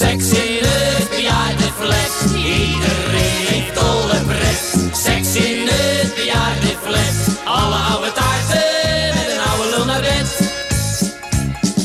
sexy.